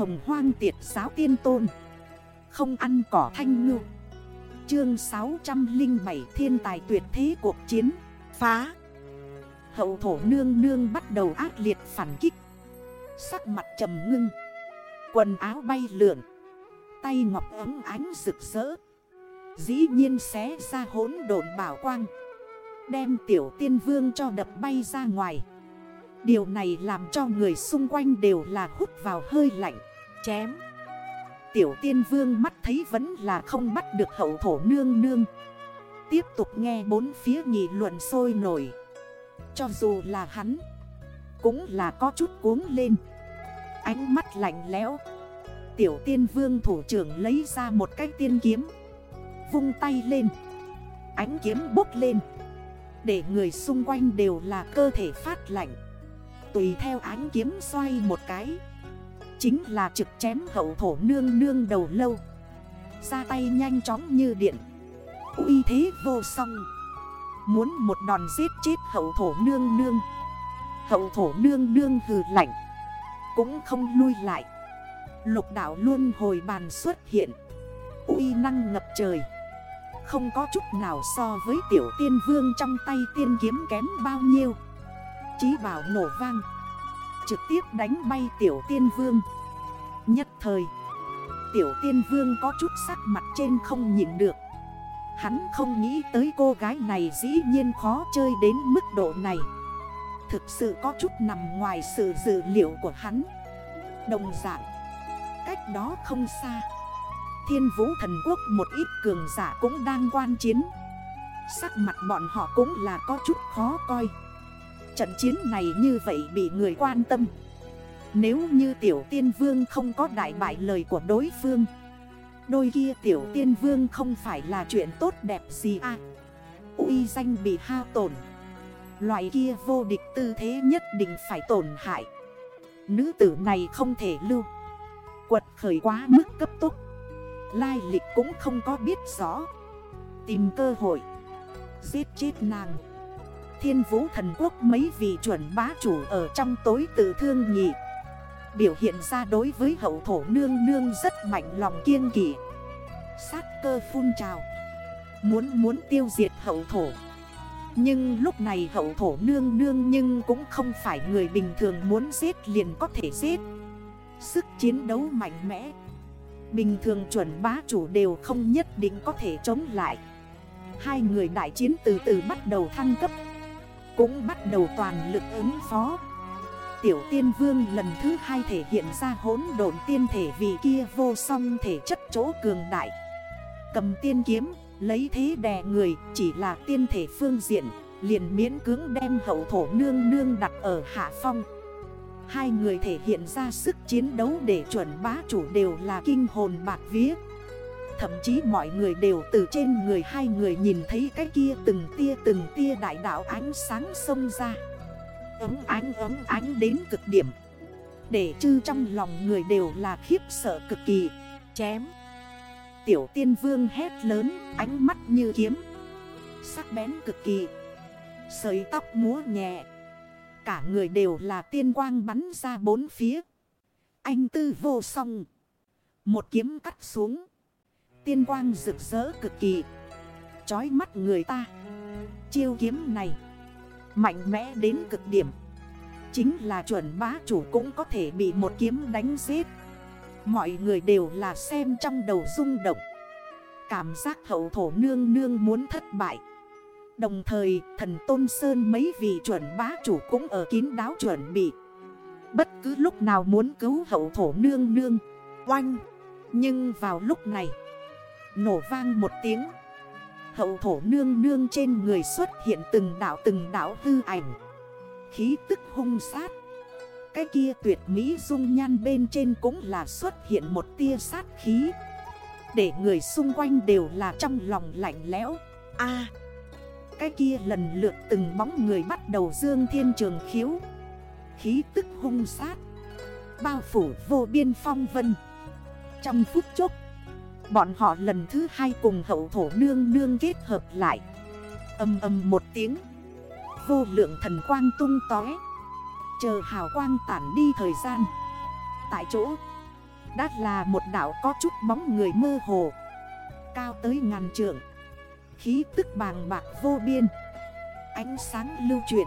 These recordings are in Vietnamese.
hồng hoang tiệt giáo tiên tôn. Không ăn cỏ thanh ngư. Chương 607 thiên tài tuyệt thế cuộc chiến. Phá. Hậu thổ nương nương bắt đầu ác liệt phản kích. Sắc mặt trầm ngưng. Quần áo bay lượn. Tay ngọc ấm ánh rực rỡ. Dĩ nhiên xé ra hốn độn bảo quang. Đem tiểu tiên vương cho đập bay ra ngoài. Điều này làm cho người xung quanh đều là hút vào hơi lạnh. Chém. Tiểu tiên vương mắt thấy vẫn là không bắt được hậu thổ nương nương. Tiếp tục nghe bốn phía nghị luận sôi nổi. Cho dù là hắn, Cũng là có chút cuống lên. Ánh mắt lạnh lẽo. Tiểu tiên vương thủ trưởng lấy ra một cái tiên kiếm. Vung tay lên. Ánh kiếm bốc lên. Để người xung quanh đều là cơ thể phát lạnh. Tùy theo ánh kiếm xoay một cái. Chính là trực chém hậu thổ nương nương đầu lâu. Ra tay nhanh chóng như điện. Uy thế vô song. Muốn một đòn giết chết hậu thổ nương nương. Hậu thổ nương nương hừ lạnh. Cũng không lui lại. Lục đảo luôn hồi bàn xuất hiện. Uy năng ngập trời. Không có chút nào so với tiểu tiên vương trong tay tiên kiếm kém bao nhiêu. Chí bảo nổ vang. Trực tiếp đánh bay tiểu tiên vương. Nhất thời, Tiểu tiên vương có chút sắc mặt trên không nhìn được. Hắn không nghĩ tới cô gái này dĩ nhiên khó chơi đến mức độ này. Thực sự có chút nằm ngoài sự dự liệu của hắn. Đồng dạng, Cách đó không xa, Thiên vũ thần quốc một ít cường giả cũng đang quan chiến. Sắc mặt bọn họ cũng là có chút khó coi. Trận chiến này như vậy bị người quan tâm. Nếu như tiểu tiên vương không có đại bại lời của đối phương, Đôi kia tiểu tiên vương không phải là chuyện tốt đẹp gì à? Uy danh bị hao tổn. Loại kia vô địch tư thế nhất định phải tổn hại. Nữ tử này không thể lưu. Quật khởi quá mức cấp tốc. Lai lịch cũng không có biết rõ. Tìm cơ hội. Giết chết nàng. Thiên vũ thần quốc mấy vị chuẩn bá chủ ở trong tối tự thương nhị. Biểu hiện ra đối với hậu thổ nương nương rất mạnh lòng kiên kỷ Sát cơ phun trào. Muốn muốn tiêu diệt hậu thổ. Nhưng lúc này hậu thổ nương nương nhưng cũng không phải người bình thường muốn giết liền có thể giết. Sức chiến đấu mạnh mẽ. Bình thường chuẩn bá chủ đều không nhất định có thể chống lại. Hai người đại chiến từ từ bắt đầu thăng cấp. Cũng bắt đầu toàn lực ứng phó. Tiểu tiên vương lần thứ hai thể hiện ra hỗn độn tiên thể vì kia vô song thể chất chỗ cường đại. Cầm tiên kiếm, lấy thế đè người chỉ là tiên thể phương diện Liền miễn cưỡng đem hậu thổ nương nương đặt ở hạ phong. Hai người thể hiện ra sức chiến đấu để chuẩn bá chủ đều là kinh hồn bạc viết Thậm chí mọi người đều từ trên người hai người nhìn thấy cái kia từng tia từng tia đại đạo ánh sáng sông ra. Ấm ánh ấm ánh đến cực điểm. Để chư trong lòng người đều là khiếp sợ cực kỳ. Chém. Tiểu tiên vương hét lớn, ánh mắt như kiếm. Sắc bén cực kỳ. Sợi tóc múa nhẹ. Cả người đều là tiên quang bắn ra bốn phía. Anh tư vô song. Một kiếm cắt xuống. Tiên quang rực rỡ cực kỳ. Chói mắt người ta. Chiêu kiếm này Mạnh mẽ đến cực điểm. Chính là chuẩn bá chủ cũng có thể bị một kiếm đánh giết. Mọi người đều là xem trong đầu rung động. Cảm giác hậu thổ nương nương muốn thất bại. Đồng thời, thần Tôn Sơn mấy vị chuẩn bá chủ cũng ở kín đáo chuẩn bị. Bất cứ lúc nào muốn cứu hậu thổ nương nương, Oanh. Nhưng vào lúc này Nổ vang một tiếng. Hậu thổ nương nương trên người xuất hiện từng đảo từng đảo hư ảnh. Khí tức hung sát. Cái kia tuyệt mỹ dung nhan bên trên cũng là xuất hiện một tia sát khí. Để người xung quanh đều là trong lòng lạnh lẽo. A, Cái kia lần lượt từng bóng người bắt đầu dương thiên trường khiếu. Khí tức hung sát. Bao phủ vô biên phong vân. Trong phút chốc Bọn họ lần thứ hai cùng hậu thổ nương nương kết hợp lại. Âm âm một tiếng. Vô lượng thần quang tung tói Chờ hào quang tản đi thời gian. Tại chỗ, Đã là một đảo có chút bóng người mơ hồ. Cao tới ngàn trượng. Khí tức bàng bạc vô biên. Ánh sáng lưu chuyển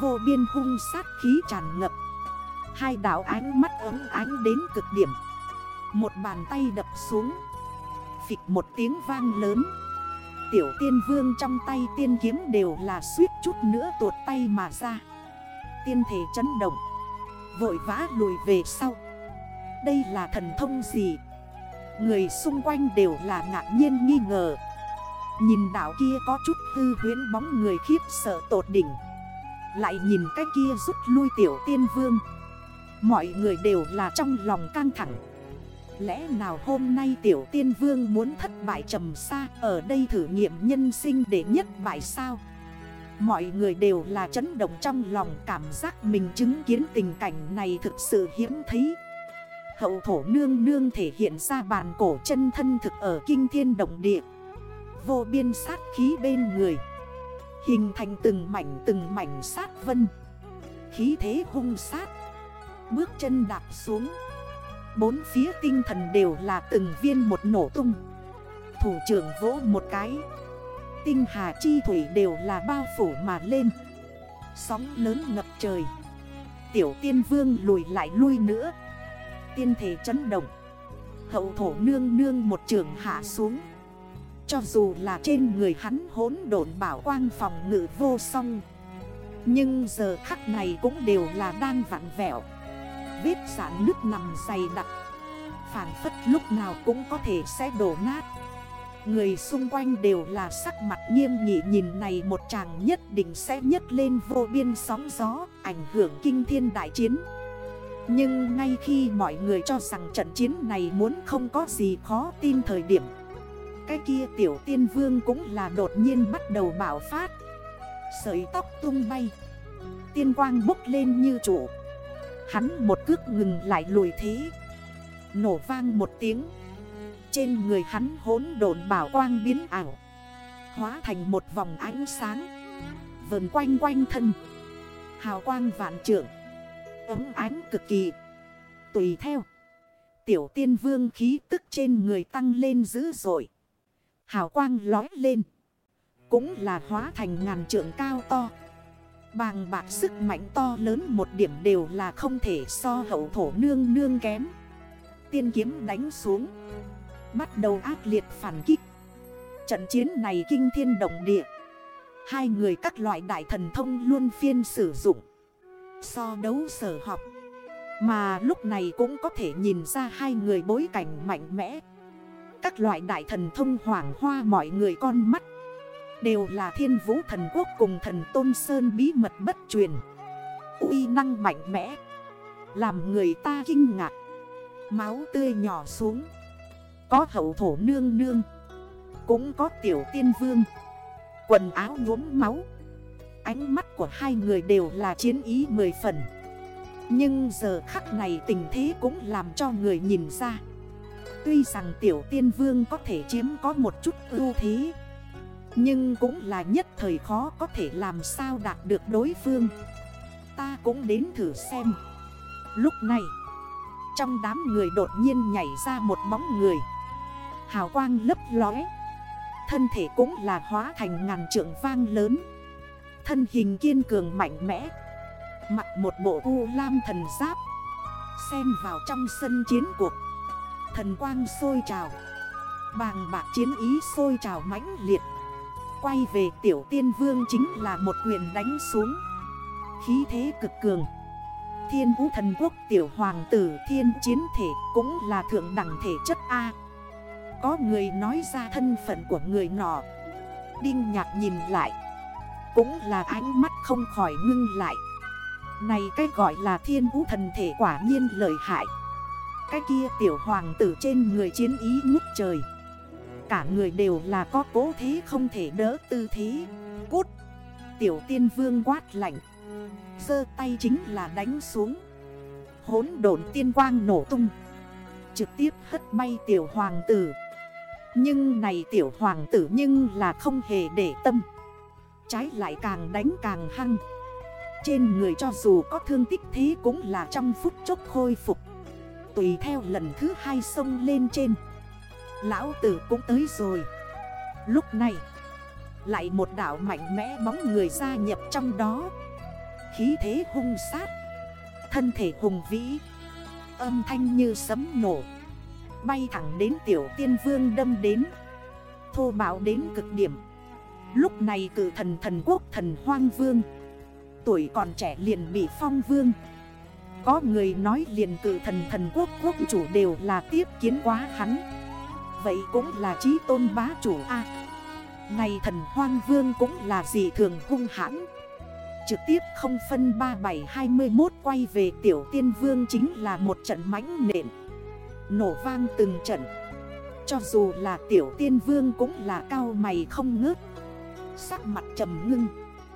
Vô biên hung sát khí tràn ngập. Hai đảo ánh mắt ấm ánh đến cực điểm. Một bàn tay đập xuống. Phịch một tiếng vang lớn. Tiểu tiên vương trong tay tiên kiếm đều là suýt chút nữa tuột tay mà ra. Tiên thể chấn động. Vội vã lùi về sau. Đây là thần thông gì? Người xung quanh đều là ngạc nhiên nghi ngờ. Nhìn đảo kia có chút hư huyến bóng người khiếp sợ tột đỉnh. Lại nhìn cái kia rút lui tiểu tiên vương. Mọi người đều là trong lòng căng thẳng. Lẽ nào hôm nay tiểu tiên vương muốn thất bại trầm xa, Ở đây thử nghiệm nhân sinh để nhất bại sao? Mọi người đều là chấn động trong lòng, cảm giác mình chứng kiến tình cảnh này thực sự hiếm thấy. Hậu thổ nương nương thể hiện ra bàn cổ chân thân thực ở kinh thiên động địa. Vô biên sát khí bên người. Hình thành từng mảnh từng mảnh sát vân. Khí thế hung sát. Bước chân đạp xuống. Bốn phía tinh thần đều là từng viên một nổ tung. Thủ trưởng vỗ một cái. Tinh hà chi thủy đều là bao phủ mà lên. Sóng lớn ngập trời. Tiểu tiên vương lùi lại lui nữa. Tiên thể chấn động. Hậu thổ nương nương một trường hạ xuống. Cho dù là trên người hắn hốn độn bảo quang phòng ngự vô song. Nhưng giờ khắc này cũng đều là đang vặn vẹo. Vết giãn nước nằm dày đặc. Phản phất lúc nào cũng có thể sẽ đổ nát. Người xung quanh đều là sắc mặt nghiêm nghị nhìn này một chàng nhất định sẽ nhất lên vô biên sóng gió, Ảnh hưởng kinh thiên đại chiến. Nhưng ngay khi mọi người cho rằng trận chiến này muốn không có gì khó tin thời điểm, Cái kia tiểu tiên vương cũng là đột nhiên bắt đầu bảo phát. Sợi tóc tung bay, Tiên quang bốc lên như trụ. Hắn một cước ngừng lại lùi thế. Nổ vang một tiếng. Trên người hắn hốn đồn bảo quang biến ảo. Hóa thành một vòng ánh sáng. Vờn quanh quanh thân. Hào quang vạn trượng. Ấm ánh cực kỳ. Tùy theo. Tiểu tiên vương khí tức trên người tăng lên dữ dội. Hào quang lói lên. Cũng là hóa thành ngàn trượng cao to. Bàng bạc sức mạnh to lớn một điểm đều là không thể so hậu thổ nương nương kém. Tiên kiếm đánh xuống. Bắt đầu ác liệt phản kích. Trận chiến này kinh thiên động địa. Hai người các loại đại thần thông luôn phiên sử dụng. So đấu sở học. Mà lúc này cũng có thể nhìn ra hai người bối cảnh mạnh mẽ. Các loại đại thần thông hoảng hoa mọi người con mắt Đều là thiên vũ thần quốc cùng thần Tôn Sơn bí mật bất truyền. Uy năng mạnh mẽ, Làm người ta kinh ngạc. Máu tươi nhỏ xuống, Có hậu thổ nương nương, Cũng có tiểu tiên vương. Quần áo nhuốm máu, Ánh mắt của hai người đều là chiến ý mười phần. Nhưng giờ khắc này tình thế cũng làm cho người nhìn ra. Tuy rằng tiểu tiên vương có thể chiếm có một chút ưu thế nhưng cũng là nhất thời khó có thể làm sao đạt được đối phương. Ta cũng đến thử xem. Lúc này, Trong đám người đột nhiên nhảy ra một bóng người. Hào quang lấp lóe. Thân thể cũng là hóa thành ngàn trượng vang lớn. Thân hình kiên cường mạnh mẽ. Mặc một bộ u lam thần giáp. Xen vào trong sân chiến cuộc. Thần quang sôi trào. Bàng bạc chiến ý sôi trào mãnh liệt. Quay về tiểu tiên vương chính là một quyền đánh xuống. Khí thế cực cường. Thiên vũ thần quốc tiểu hoàng tử, thiên chiến thể cũng là thượng đẳng thể chất A. Có người nói ra thân phận của người nọ. Đinh nhạc nhìn lại. Cũng là ánh mắt không khỏi ngưng lại. Này cái gọi là thiên vũ thần thể quả nhiên lợi hại. Cái kia tiểu hoàng tử trên người chiến ý ngút trời. Cả người đều là có cố thế không thể đỡ tư thế. Cút. Tiểu tiên vương quát lạnh. Sơ tay chính là đánh xuống. Hốn độn tiên quang nổ tung. Trực tiếp hất bay tiểu hoàng tử. Nhưng này tiểu hoàng tử nhưng là không hề để tâm. Trái lại càng đánh càng hăng. Trên người cho dù có thương tích thế cũng là trong phút chốc khôi phục. Tùy theo lần thứ hai sông lên trên. Lão tử cũng tới rồi. Lúc này, Lại một đảo mạnh mẽ bóng người gia nhập trong đó. Khí thế hung sát, Thân thể hùng vĩ, Âm thanh như sấm nổ. Bay thẳng đến tiểu tiên vương đâm đến, Thô bạo đến cực điểm. Lúc này cử thần thần quốc thần hoang vương, Tuổi còn trẻ liền bị phong vương. Có người nói liền cử thần thần quốc quốc chủ đều là tiếp kiến quá hắn. Vậy cũng là trí tôn bá chủ A. Này thần hoang vương cũng là gì thường hung hãn. Trực tiếp không phân 3721 quay về tiểu tiên vương chính là một trận mãnh nện. Nổ vang từng trận. Cho dù là tiểu tiên vương cũng là cao mày không ngớt. Sắc mặt trầm ngưng.